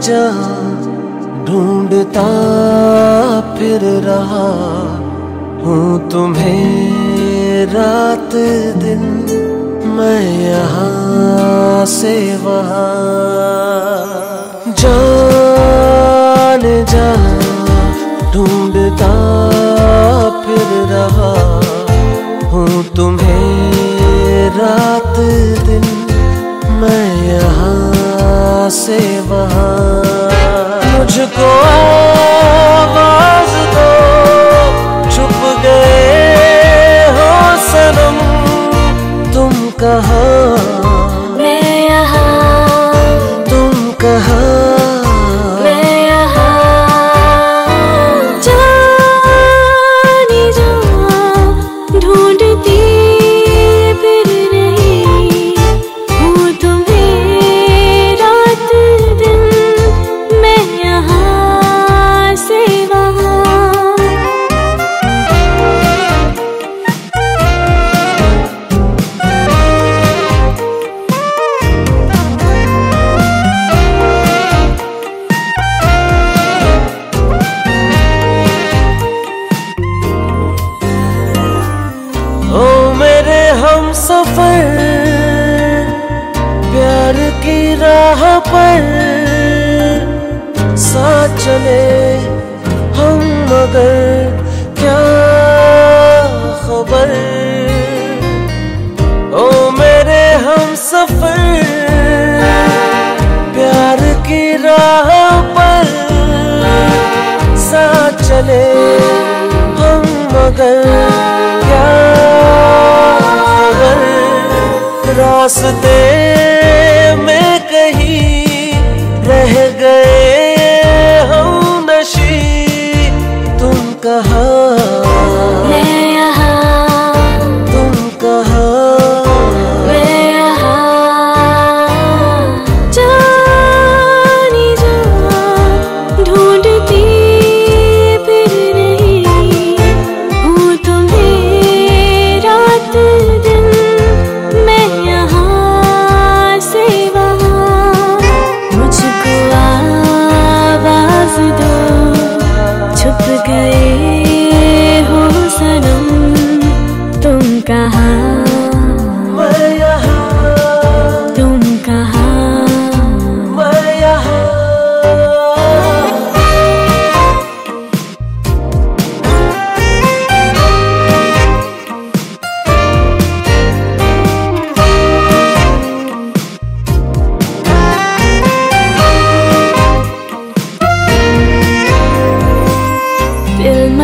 जा ढूंढता फिर रहा हूँ तुम्हें रात दिन मैं यहाँ से वहाँ। जान जा ढूंढता फिर रहा हूँ तुम्हें रात दिन मैं यहाँ से वहाँ। आवाज़ गए तुम कहाँ पर साथ चले हम, मगर क्या खबर? ओ मेरे हम सफ़र, प्यार की राह पर साथ चले हम, मगर रास्ते में कहीं रह गए हम नशी तुम कहा?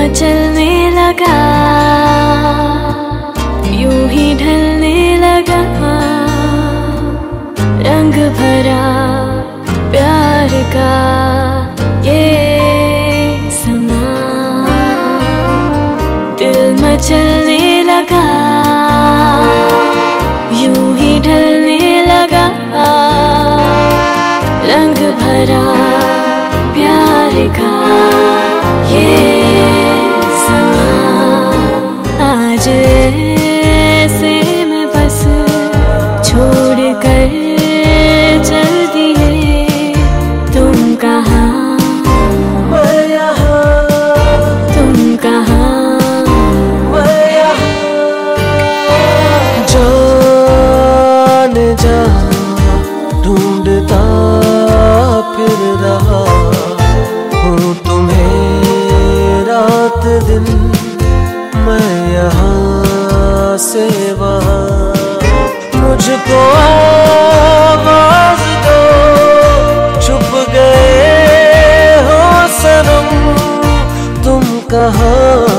चलने लगा, यूँ ही ढलने लगा। रंग भरा प्यार का ये समा। दिल मचलने लगा, यूँ ही ढलने लगा। रंग भरा मुझको आवाज़ दो। छुप गए हो सनम तुम कहाँ?